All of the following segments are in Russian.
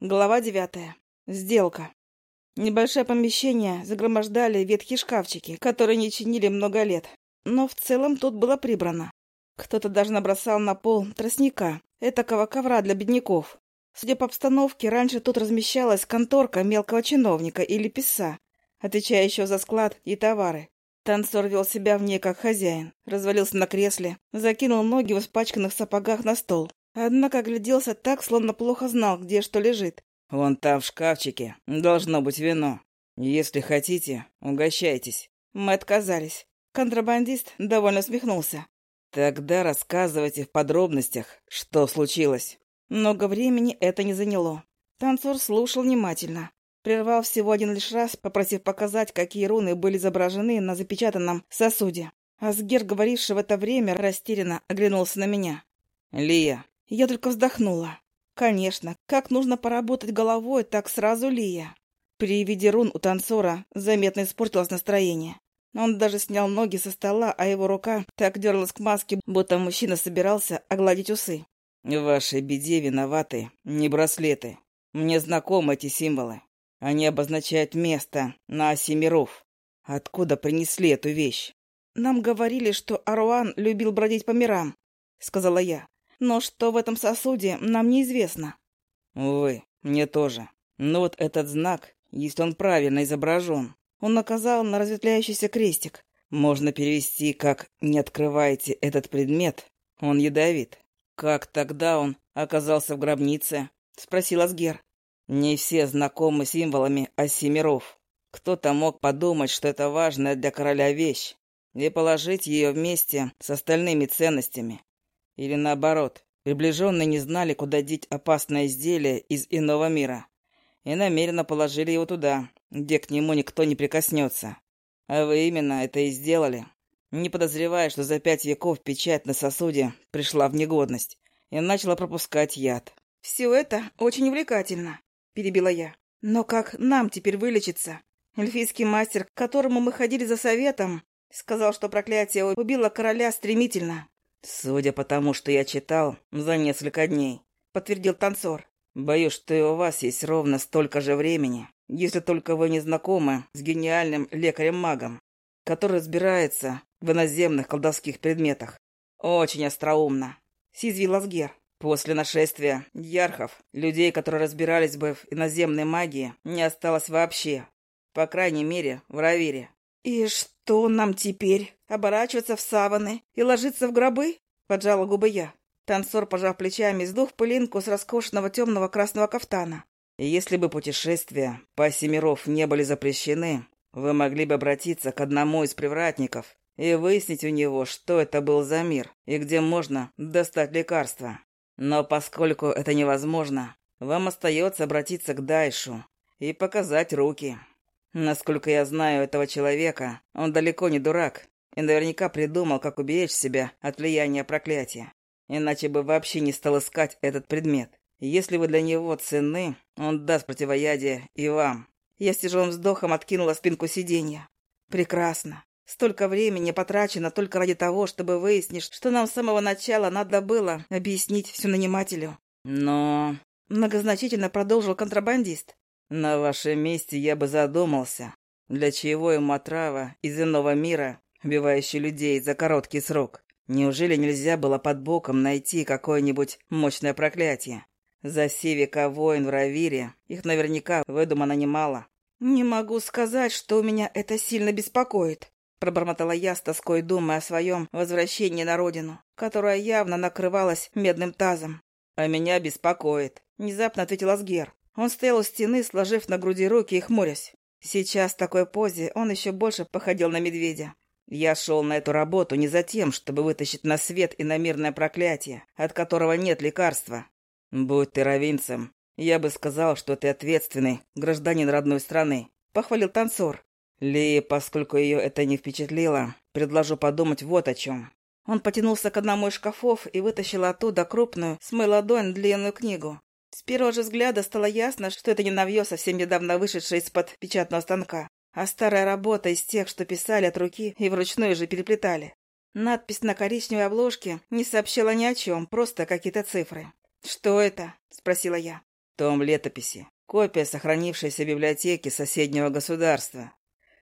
Глава девятая. Сделка. Небольшое помещение загромождали ветхие шкафчики, которые не чинили много лет. Но в целом тут было прибрано. Кто-то даже набросал на пол тростника, этакого ковра для бедняков. Судя по обстановке, раньше тут размещалась конторка мелкого чиновника или писа, отвечающего за склад и товары. Танцор вел себя в ней как хозяин, развалился на кресле, закинул ноги в испачканных сапогах на стол, Однако огляделся так, словно плохо знал, где что лежит. «Вон там в шкафчике должно быть вино. Если хотите, угощайтесь». Мы отказались. Контрабандист довольно смехнулся. «Тогда рассказывайте в подробностях, что случилось». Много времени это не заняло. Танцор слушал внимательно. Прервал всего один лишь раз, попросив показать, какие руны были изображены на запечатанном сосуде. Асгер, говоривший в это время, растерянно оглянулся на меня. «Лия, я только вздохнула. Конечно, как нужно поработать головой, так сразу Лия. При виде рун у танцора заметно испортилось настроение. Он даже снял ноги со стола, а его рука так дерлась к маске, будто мужчина собирался огладить усы. В вашей беде виноваты не браслеты. Мне знакомы эти символы. Они обозначают место на оси миров. Откуда принесли эту вещь? Нам говорили, что Аруан любил бродить по мирам, сказала я. Но что в этом сосуде, нам неизвестно. Увы, мне тоже. Но вот этот знак, если он правильно изображен, он наказал на разветвляющийся крестик. Можно перевести как «не открывайте этот предмет, он ядовит». «Как тогда он оказался в гробнице?» — спросил Асгер. «Не все знакомы символами оси миров. Кто-то мог подумать, что это важная для короля вещь, и положить ее вместе с остальными ценностями. Или наоборот, приближенные не знали, куда деть опасное изделие из иного мира, и намеренно положили его туда, где к нему никто не прикоснется. А вы именно это и сделали, не подозревая, что за пять веков печать на сосуде пришла в негодность и начала пропускать яд. «Все это очень увлекательно», — перебила я. «Но как нам теперь вылечиться? Эльфийский мастер, к которому мы ходили за советом, сказал, что проклятие убило короля стремительно, «Судя по тому, что я читал, за несколько дней», — подтвердил танцор. «Боюсь, что и у вас есть ровно столько же времени, если только вы не знакомы с гениальным лекарем-магом, который разбирается в иноземных колдовских предметах. Очень остроумно», — съязвил Асгер. После нашествия ярхов, людей, которые разбирались бы в иноземной магии, не осталось вообще. По крайней мере, в Равире. «И что нам теперь? Оборачиваться в саваны и ложиться в гробы?» — поджала губы я. Танцор, пожав плечами, сдув пылинку с роскошного темного красного кафтана. «Если бы путешествия по Семиров не были запрещены, вы могли бы обратиться к одному из привратников и выяснить у него, что это был за мир и где можно достать лекарства. Но поскольку это невозможно, вам остается обратиться к Дайшу и показать руки. Насколько я знаю этого человека, он далеко не дурак и наверняка придумал, как уберечь себя от влияния проклятия. Иначе бы вообще не стал искать этот предмет. Если вы для него ценны, он даст противоядие и вам. Я с тяжелым вздохом откинула спинку сиденья. Прекрасно. Столько времени потрачено только ради того, чтобы выяснить, что нам с самого начала надо было объяснить все нанимателю. Но... Многозначительно продолжил контрабандист. На вашем месте я бы задумался, для чего ему отрава из иного мира, убивающая людей за короткий срок. Неужели нельзя было под боком найти какое-нибудь мощное проклятие? За все века войн в Равире их наверняка выдумано немало. «Не могу сказать, что у меня это сильно беспокоит», — пробормотала я с тоской, думая о своем возвращении на родину, которая явно накрывалась медным тазом. «А меня беспокоит», — внезапно ответил Асгер. Он стоял у стены, сложив на груди руки и хмурясь. Сейчас в такой позе он еще больше походил на медведя. Я шел на эту работу не за тем, чтобы вытащить на свет иномирное проклятие, от которого нет лекарства. Будь ты равинцем, я бы сказал, что ты ответственный гражданин родной страны, — похвалил танцор. Ли, поскольку ее это не впечатлило, предложу подумать вот о чем. Он потянулся к одному из шкафов и вытащил оттуда крупную, с мой ладонь, длинную книгу. С первого же взгляда стало ясно, что это не новье, совсем недавно вышедшее из-под печатного станка, а старая работа из тех, что писали от руки и вручную же переплетали. Надпись на коричневой обложке не сообщала ни о чем, просто какие-то цифры. «Что это?» — спросила я. Том летописи. Копия сохранившейся в библиотеке соседнего государства.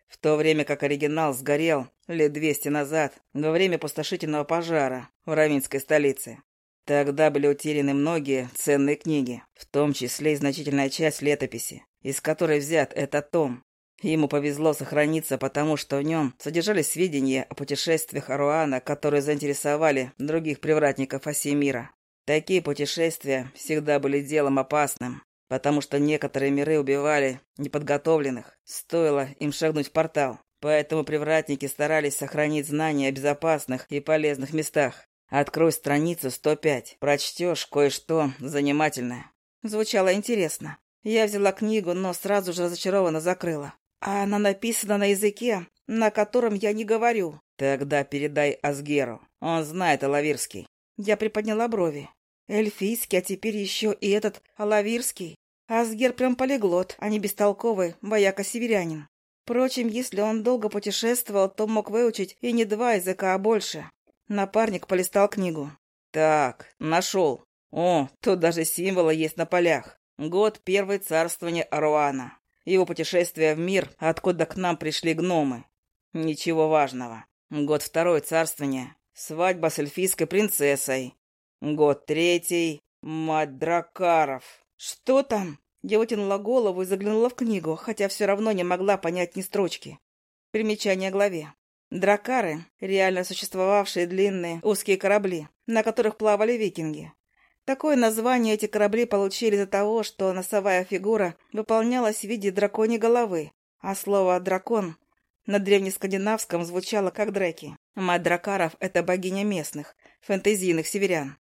В то время как оригинал сгорел лет двести назад во время пустошительного пожара в Равинской столице. Тогда были утеряны многие ценные книги, в том числе и значительная часть летописи, из которой взят этот том. Ему повезло сохраниться, потому что в нем содержались сведения о путешествиях Аруана, которые заинтересовали других привратников оси мира. Такие путешествия всегда были делом опасным, потому что некоторые миры убивали неподготовленных, стоило им шагнуть в портал. Поэтому привратники старались сохранить знания о безопасных и полезных местах. Открой страницу 105, прочтешь кое-что занимательное. Звучало интересно. Я взяла книгу, но сразу же разочарованно закрыла. А она написана на языке, на котором я не говорю. Тогда передай Асгеру. Он знает Алавирский. Я приподняла брови. Эльфийский, а теперь еще и этот Алавирский. Асгер прям полиглот, а не бестолковый вояка-северянин. Впрочем, если он долго путешествовал, то мог выучить и не два языка, а больше. Напарник полистал книгу. «Так, нашел. О, тут даже символы есть на полях. Год первой царствования Аруана. Его путешествие в мир, откуда к нам пришли гномы. Ничего важного. Год второй царствования. Свадьба с эльфийской принцессой. Год третий. Мать дракаров. «Что там?» Я вытянула голову и заглянула в книгу, хотя все равно не могла понять ни строчки. Примечание главе. Дракары — реально существовавшие длинные узкие корабли, на которых плавали викинги. Такое название эти корабли получили из-за того, что носовая фигура выполнялась в виде драконьей головы, а слово «дракон» на древнескандинавском звучало как дреки. Мать дракаров — это богиня местных, фэнтезийных северян.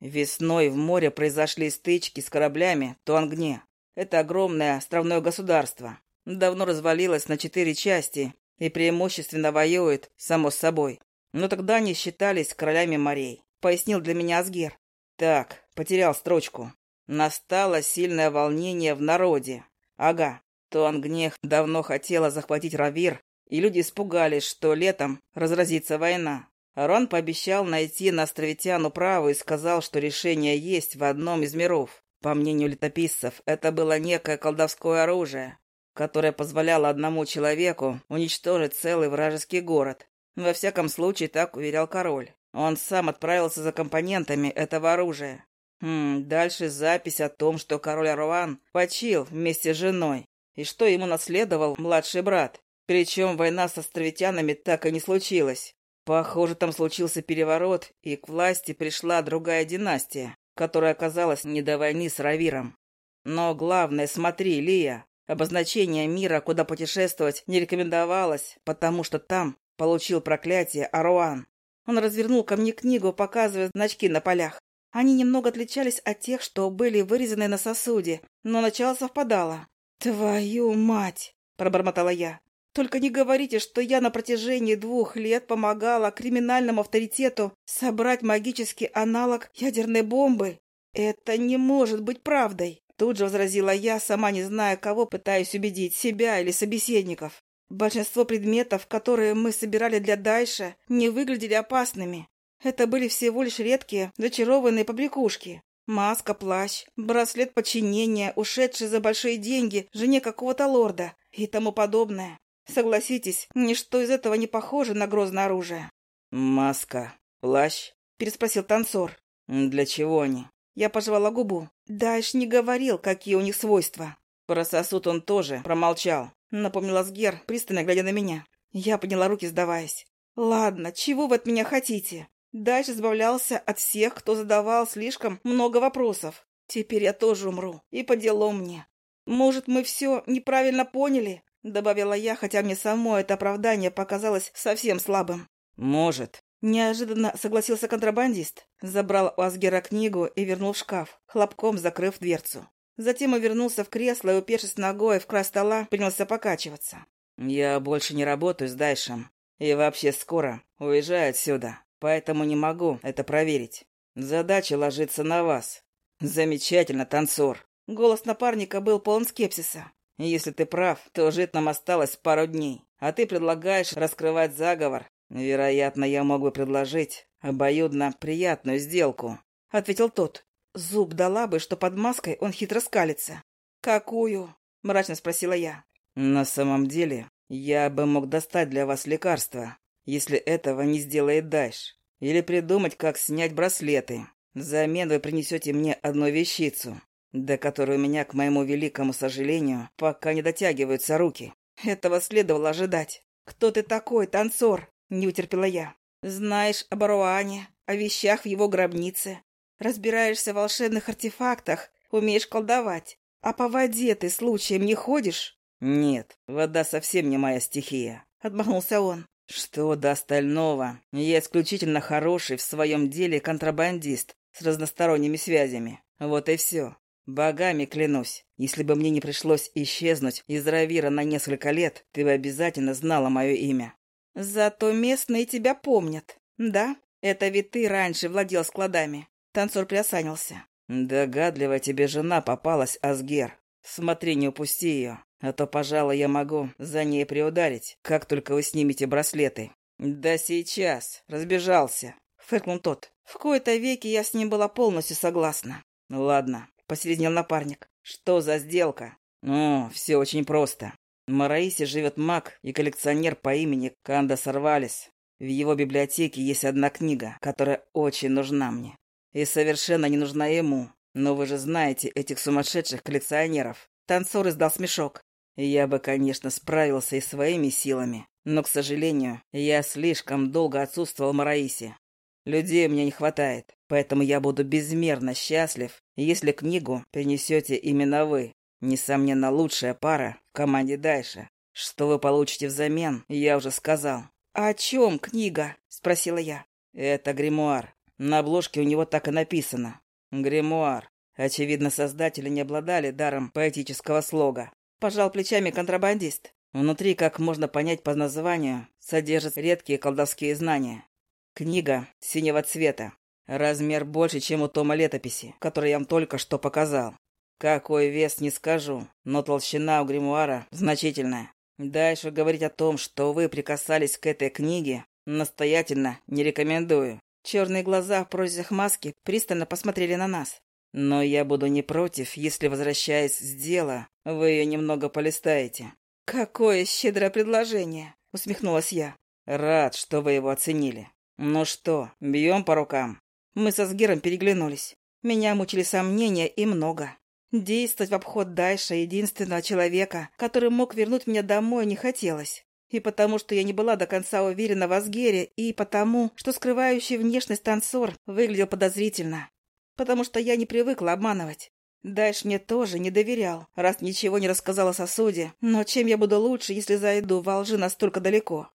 Весной в море произошли стычки с кораблями Туангне. Это огромное островное государство. Давно развалилось на четыре части и преимущественно воюет, само собой. Но тогда они считались королями морей, пояснил для меня Асгер. Так, потерял строчку. Настало сильное волнение в народе. Ага, Туангнех давно хотела захватить Равир, и люди испугались, что летом разразится война. Рон пообещал найти на островитян управу и сказал, что решение есть в одном из миров. По мнению летописцев, это было некое колдовское оружие, которое позволяло одному человеку уничтожить целый вражеский город. Во всяком случае, так уверял король. Он сам отправился за компонентами этого оружия. Хм, дальше запись о том, что король Аруан почил вместе с женой, и что ему наследовал младший брат. Причем война с островитянами так и не случилась. Похоже, там случился переворот, и к власти пришла другая династия, которая оказалась не до войны с Равиром. Но главное, смотри, Лия, обозначение мира, куда путешествовать, не рекомендовалось, потому что там получил проклятие Аруан. Он развернул ко мне книгу, показывая значки на полях. Они немного отличались от тех, что были вырезаны на сосуде, но начало совпадало. «Твою мать!» — пробормотала я. Только не говорите, что я на протяжении двух лет помогала криминальному авторитету собрать магический аналог ядерной бомбы. Это не может быть правдой. Тут же возразила я, сама не зная, кого пытаюсь убедить, себя или собеседников. Большинство предметов, которые мы собирали для Дайша, не выглядели опасными. Это были всего лишь редкие, зачарованные побрякушки. Маска, плащ, браслет подчинения, ушедший за большие деньги жене какого-то лорда и тому подобное. Согласитесь, ничто из этого не похоже на грозное оружие. «Маска, плащ?» — переспросил танцор. «Для чего они?» Я пожевала губу. Дальше не говорил, какие у них свойства. Про сосуд он тоже промолчал. Напомнила Сгер, пристально глядя на меня. Я подняла руки, сдаваясь. «Ладно, чего вы от меня хотите?» Дальше избавлялся от всех, кто задавал слишком много вопросов. Теперь я тоже умру. И по делу мне. Может, мы все неправильно поняли? Добавила я, хотя мне само это оправдание показалось совсем слабым. «Может». Неожиданно согласился контрабандист, забрал у Асгера книгу и вернул в шкаф, хлопком закрыв дверцу. Затем он вернулся в кресло и, упершись ногой в край стола, принялся покачиваться. «Я больше не работаю с Дайшем. И вообще скоро уезжаю отсюда, поэтому не могу это проверить. Задача ложится на вас. Замечательно, танцор». Голос напарника был полон скепсиса. Если ты прав, то жить нам осталось пару дней, а ты предлагаешь раскрывать заговор. Вероятно, я мог бы предложить обоюдно приятную сделку», — ответил тот. Зуб дала бы, что под маской он хитро скалится. «Какую?» — мрачно спросила я. «На самом деле, я бы мог достать для вас лекарство, если этого не сделает Дайш. Или придумать, как снять браслеты. Взамен вы принесете мне одну вещицу, до которой у меня, к моему великому сожалению, пока не дотягиваются руки. Этого следовало ожидать. «Кто ты такой, танцор?» — не утерпела я. «Знаешь об Аруане, о вещах в его гробнице. Разбираешься в волшебных артефактах, умеешь колдовать. А по воде ты случаем не ходишь?» «Нет, вода совсем не моя стихия», — отмахнулся он. «Что до остального? Я исключительно хороший в своем деле контрабандист с разносторонними связями. Вот и все. Богами клянусь, если бы мне не пришлось исчезнуть из Равира на несколько лет, ты бы обязательно знала мое имя». «Зато местные тебя помнят. Да, это ведь ты раньше владел складами». Танцор приосанился. «Догадливая тебе жена попалась, Асгер. Смотри, не упусти ее. А то, пожалуй, я могу за ней приударить, как только вы снимете браслеты. Да сейчас. Разбежался. Фыркнул тот. В кои-то веки я с ним была полностью согласна. Ладно, посереднил напарник. Что за сделка? Ну, все очень просто. В Мараисе живет маг и коллекционер по имени Канда Сарвалис. В его библиотеке есть одна книга, которая очень нужна мне. И совершенно не нужна ему. Но вы же знаете этих сумасшедших коллекционеров. Танцор издал смешок. Я бы, конечно, справился и своими силами, но, к сожалению, я слишком долго отсутствовал в Мараисе. Людей мне не хватает, поэтому я буду безмерно счастлив, если книгу принесете именно вы. Несомненно, лучшая пара в команде Дайша. Что вы получите взамен, я уже сказал. «А «О чем книга?» — спросила я. «Это гримуар. На обложке у него так и написано. Гримуар. Очевидно, создатели не обладали даром поэтического слога. Пожал плечами контрабандист. Внутри, как можно понять по названию, содержат редкие колдовские знания. Книга синего цвета. Размер больше, чем у тома летописи, который я вам только что показал. Какой вес, не скажу, но толщина у гримуара значительная. Дальше говорить о том, что вы прикасались к этой книге, настоятельно не рекомендую. Черные глаза в прорезях маски пристально посмотрели на нас. Но я буду не против, если, возвращаясь с дела, вы ее немного полистаете. Какое щедрое предложение, усмехнулась я. Рад, что вы его оценили. Ну что, бьем по рукам? Мы со Сгером переглянулись. Меня мучили сомнения и много. Действовать в обход Дайша, единственного человека, который мог вернуть меня домой, не хотелось. И потому, что я не была до конца уверена в Асгере, и потому, что скрывающий внешность танцор выглядел подозрительно потому что я не привыкла обманывать. Дальше мне тоже не доверял, раз ничего не рассказал о сосуде. Но чем я буду лучше, если зайду во лжи настолько далеко?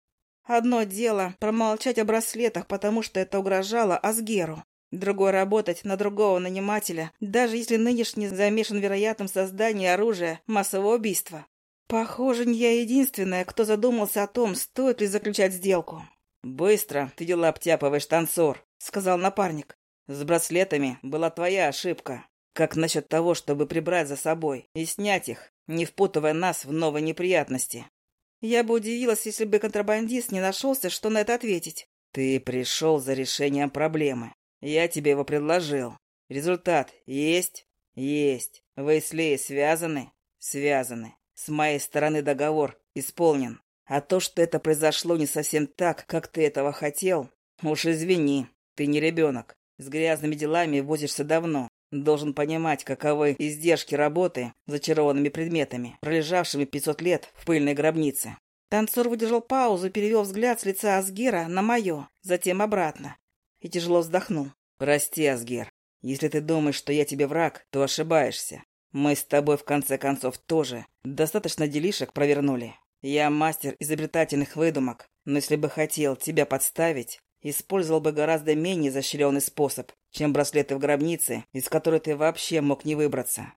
Одно дело — промолчать о браслетах, потому что это угрожало Асгеру. Другое — работать на другого нанимателя, даже если нынешний замешан в вероятном создании оружия массового убийства. Похоже, не я единственная, кто задумался о том, стоит ли заключать сделку. «Быстро ты дела обтяпываешь, танцор», — сказал напарник. С браслетами была твоя ошибка. Как насчет того, чтобы прибрать за собой и снять их, не впутывая нас в новые неприятности? Я бы удивилась, если бы контрабандист не нашелся, что на это ответить. Ты пришел за решением проблемы. Я тебе его предложил. Результат есть? Есть. Вы с Леей связаны? Связаны. С моей стороны договор исполнен. А то, что это произошло не совсем так, как ты этого хотел, уж извини, ты не ребенок. С грязными делами возишься давно. Должен понимать, каковы издержки работы зачарованными предметами, пролежавшими 500 лет в пыльной гробнице. Танцор выдержал паузу, перевел взгляд с лица Асгера на мое, затем обратно. И тяжело вздохнул. «Прости, Асгер. Если ты думаешь, что я тебе враг, то ошибаешься. Мы с тобой, в конце концов, тоже достаточно делишек провернули. Я мастер изобретательных выдумок, но если бы хотел тебя подставить, использовал бы гораздо менее изощренный способ, чем браслеты в гробнице, из которой ты вообще мог не выбраться.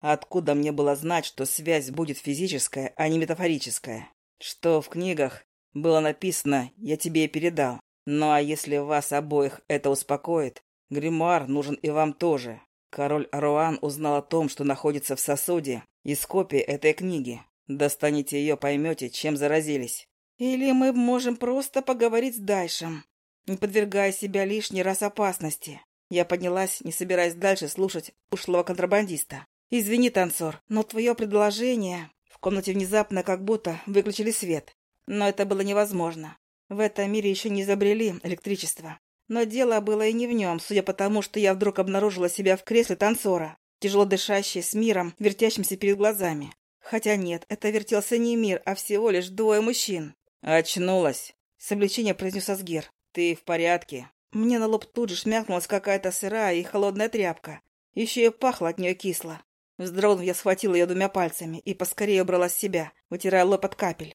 Откуда мне было знать, что связь будет физическая, а не метафорическая? Что в книгах было написано, я тебе и передал. Ну а если вас обоих это успокоит, гримуар нужен и вам тоже. Король Аруан узнал о том, что находится в сосуде, из копии этой книги. Достанете ее, поймете, чем заразились. Или мы можем просто поговорить с Дайшем, не подвергая себя лишний раз опасности. Я поднялась, не собираясь дальше слушать ушлого контрабандиста. «Извини, танцор, но твое предложение...» В комнате внезапно как будто выключили свет. Но это было невозможно. В этом мире еще не изобрели электричество. Но дело было и не в нем, судя по тому, что я вдруг обнаружила себя в кресле танцора, тяжело дышащей, с миром, вертящимся перед глазами. Хотя нет, это вертелся не мир, а всего лишь двое мужчин. «Очнулась!» — с облегчением произнес Асгер. «Ты в порядке?» Мне на лоб тут же шмякнулась какая-то сырая и холодная тряпка. Еще и пахло от нее кисло. Вздрогнув, я схватила ее двумя пальцами и поскорее убрала с себя, вытирая лоб от капель.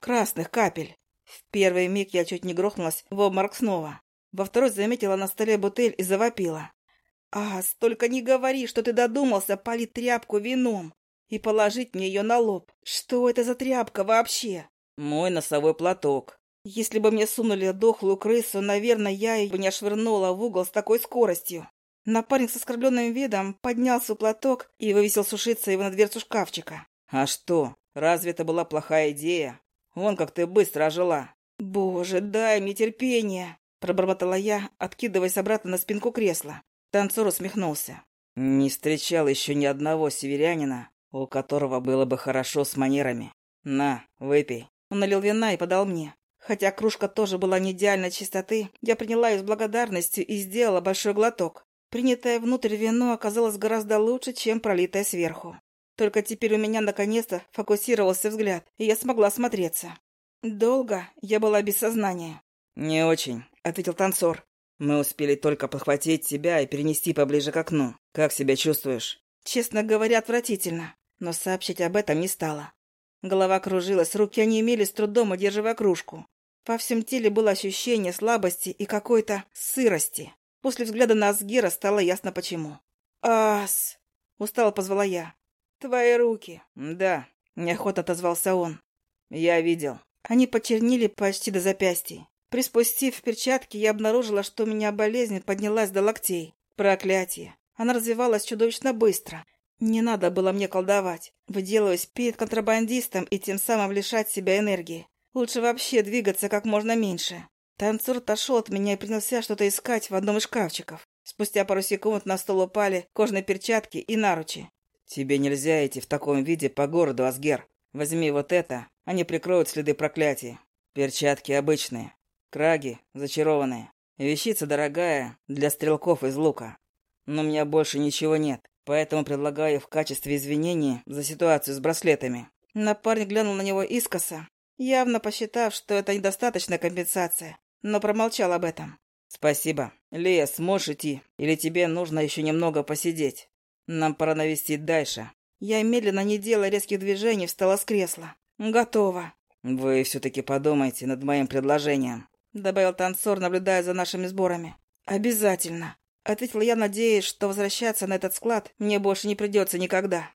Красных капель. В первый миг я чуть не грохнулась в обморок снова. Во второй заметила на столе бутыль и завопила. «А, столько не говори, что ты додумался полить тряпку вином и положить мне ее на лоб. Что это за тряпка вообще?» «Мой носовой платок». Если бы мне сунули дохлую крысу, наверное, я ее бы не ошвырнула в угол с такой скоростью. Напарник с оскорбленным видом поднял свой платок и вывесил сушиться его на дверцу шкафчика. «А что, разве это была плохая идея? Вон как ты быстро ожила». «Боже, дай мне терпение!» Пробормотала я, откидываясь обратно на спинку кресла. Танцор усмехнулся. «Не встречал еще ни одного северянина, у которого было бы хорошо с манерами. На, выпей». Он налил вина и подал мне. Хотя кружка тоже была не идеальной чистоты, я приняла ее с благодарностью и сделала большой глоток. Принятое внутрь вино оказалось гораздо лучше, чем пролитое сверху. Только теперь у меня наконец-то фокусировался взгляд, и я смогла смотреться. Долго я была без сознания. «Не очень», — ответил танцор. «Мы успели только подхватить тебя и перенести поближе к окну. Как себя чувствуешь?» Честно говоря, отвратительно, но сообщить об этом не стала. Голова кружилась, руки онемели с трудом, удерживая кружку. По всем теле было ощущение слабости и какой-то сырости. После взгляда на Асгера стало ясно почему. «Ас!» — устало позвала я. «Твои руки!» «Да», — неохотно отозвался он. «Я видел». Они почернили почти до запястья. Приспустив перчатки, я обнаружила, что у меня болезнь поднялась до локтей. Проклятие. Она развивалась чудовищно быстро. Не надо было мне колдовать, выделываясь перед контрабандистом и тем самым лишать себя энергии. Лучше вообще двигаться как можно меньше. Танцор отошел от меня и принялся что-то искать в одном из шкафчиков. Спустя пару секунд на стол упали кожные перчатки и наручи. «Тебе нельзя идти в таком виде по городу, Асгер. Возьми вот это, они прикроют следы проклятия. Перчатки обычные, Краги зачарованные. Вещица дорогая для стрелков из лука. Но у меня больше ничего нет, поэтому предлагаю в качестве извинений за ситуацию с браслетами». Напарник глянул на него искоса, явно посчитав, что это недостаточная компенсация, но промолчал об этом. «Спасибо. Лия, сможешь идти? Или тебе нужно еще немного посидеть? Нам пора навестить дальше». Я медленно, не делая резких движений, встала с кресла. «Готово». «Вы все-таки подумайте над моим предложением. — добавил танцор, наблюдая за нашими сборами. «Обязательно», — ответила я, надеясь, что возвращаться на этот склад мне больше не придется никогда.